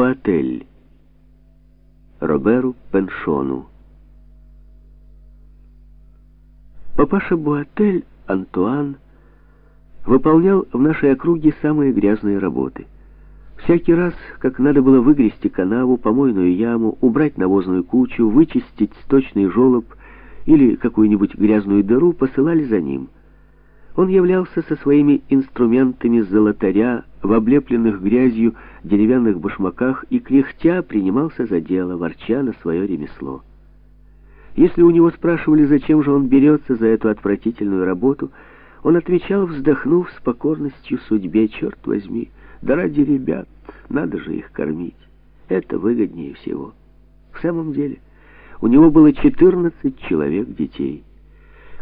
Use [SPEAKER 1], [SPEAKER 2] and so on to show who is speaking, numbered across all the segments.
[SPEAKER 1] Буатель Роберу Пеншону. Папаша Буатель Антуан выполнял в нашей округе самые грязные работы. Всякий раз, как надо было выгрести канаву, помойную яму, убрать навозную кучу, вычистить сточный желоб или какую-нибудь грязную дыру, посылали за ним. Он являлся со своими инструментами золотаря в облепленных грязью деревянных башмаках и кряхтя принимался за дело, ворча на свое ремесло. Если у него спрашивали, зачем же он берется за эту отвратительную работу, он отвечал, вздохнув с покорностью судьбе, «Черт возьми, да ради ребят, надо же их кормить. Это выгоднее всего». В самом деле, у него было 14 человек детей.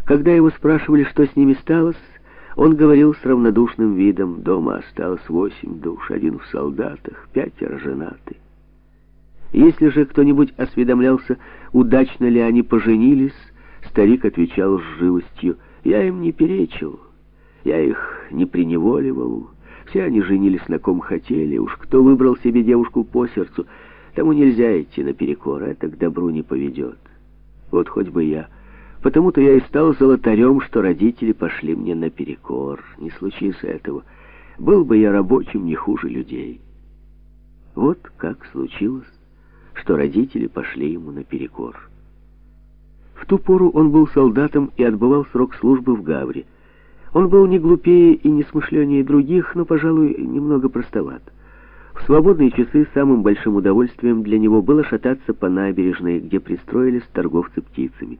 [SPEAKER 1] Когда его спрашивали, что с ними сталось, он говорил с равнодушным видом, дома осталось восемь душ, один в солдатах, пятеро женаты. Если же кто-нибудь осведомлялся, удачно ли они поженились, старик отвечал с живостью, «Я им не перечил, я их не приневоливал, все они женились на ком хотели, уж кто выбрал себе девушку по сердцу, тому нельзя идти наперекор, это к добру не поведет. Вот хоть бы я...» Потому-то я и стал золотарем, что родители пошли мне наперекор. Не случись этого, был бы я рабочим не хуже людей. Вот как случилось, что родители пошли ему наперекор. В ту пору он был солдатом и отбывал срок службы в Гавре. Он был не глупее и не смышленнее других, но, пожалуй, немного простоват. В свободные часы самым большим удовольствием для него было шататься по набережной, где пристроились торговцы птицами.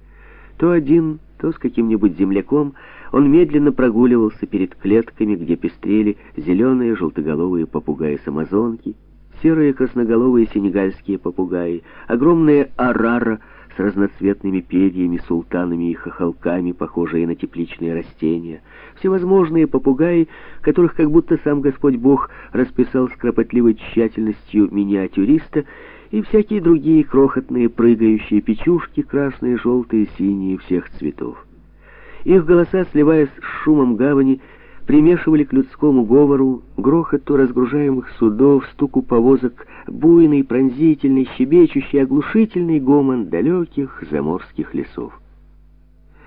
[SPEAKER 1] То один, то с каким-нибудь земляком он медленно прогуливался перед клетками, где пестрели зеленые желтоголовые попугаи-самозонки, серые красноголовые сенегальские попугаи, огромные арара с разноцветными перьями, султанами и хохолками, похожие на тепличные растения, всевозможные попугаи, которых как будто сам Господь Бог расписал с кропотливой тщательностью миниатюриста, и всякие другие крохотные прыгающие печушки, красные, желтые, синие, всех цветов. Их голоса, сливаясь с шумом гавани, примешивали к людскому говору, грохоту разгружаемых судов, стуку повозок, буйный, пронзительный, щебечущий, оглушительный гомон далеких заморских лесов.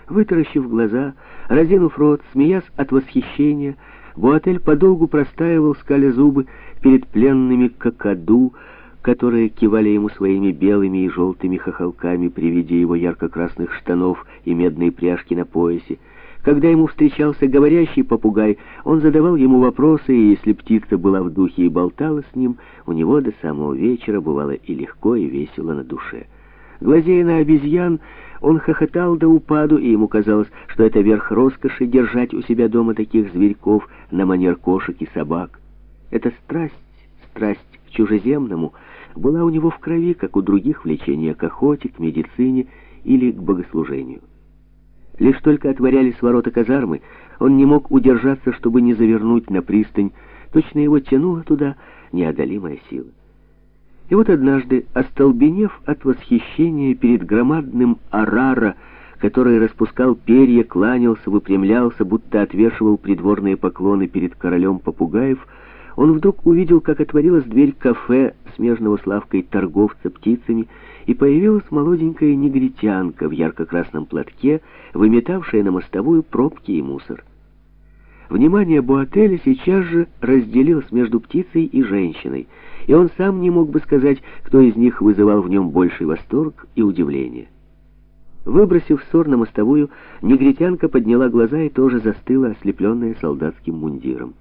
[SPEAKER 1] Вытаращив глаза, разинув рот, смеясь от восхищения, Буатель подолгу простаивал, скаля зубы, перед пленными какаду, которые кивали ему своими белыми и желтыми хохолками при виде его ярко-красных штанов и медной пряжки на поясе. Когда ему встречался говорящий попугай, он задавал ему вопросы, и если птица была в духе и болтала с ним, у него до самого вечера бывало и легко, и весело на душе. Глазея на обезьян, он хохотал до упаду, и ему казалось, что это верх роскоши держать у себя дома таких зверьков на манер кошек и собак. Это страсть, страсть к чужеземному — была у него в крови, как у других влечения к охоте, к медицине или к богослужению. Лишь только отворялись ворота казармы, он не мог удержаться, чтобы не завернуть на пристань, точно его тянула туда неодолимая сила. И вот однажды, остолбенев от восхищения перед громадным Арара, который распускал перья, кланялся, выпрямлялся, будто отвешивал придворные поклоны перед королем попугаев, он вдруг увидел, как отворилась дверь кафе смежного с лавкой торговца птицами, и появилась молоденькая негритянка в ярко-красном платке, выметавшая на мостовую пробки и мусор. Внимание Буателя сейчас же разделилось между птицей и женщиной, и он сам не мог бы сказать, кто из них вызывал в нем больший восторг и удивление. Выбросив ссор на мостовую, негритянка подняла глаза и тоже застыла, ослепленная солдатским мундиром.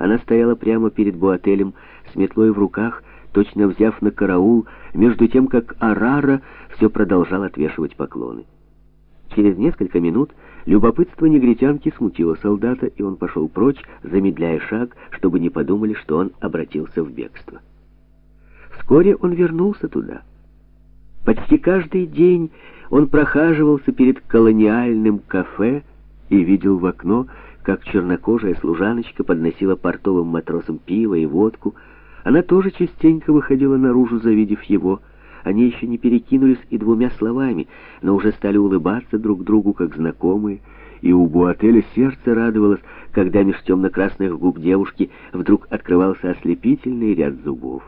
[SPEAKER 1] Она стояла прямо перед Буателем с метлой в руках, точно взяв на караул, между тем, как Арара все продолжал отвешивать поклоны. Через несколько минут любопытство негритянки смутило солдата, и он пошел прочь, замедляя шаг, чтобы не подумали, что он обратился в бегство. Вскоре он вернулся туда. Почти каждый день он прохаживался перед колониальным кафе и видел в окно, как чернокожая служаночка подносила портовым матросам пиво и водку. Она тоже частенько выходила наружу, завидев его. Они еще не перекинулись и двумя словами, но уже стали улыбаться друг другу, как знакомые, и у Буателя сердце радовалось, когда меж темно-красных губ девушки вдруг открывался ослепительный ряд зубов.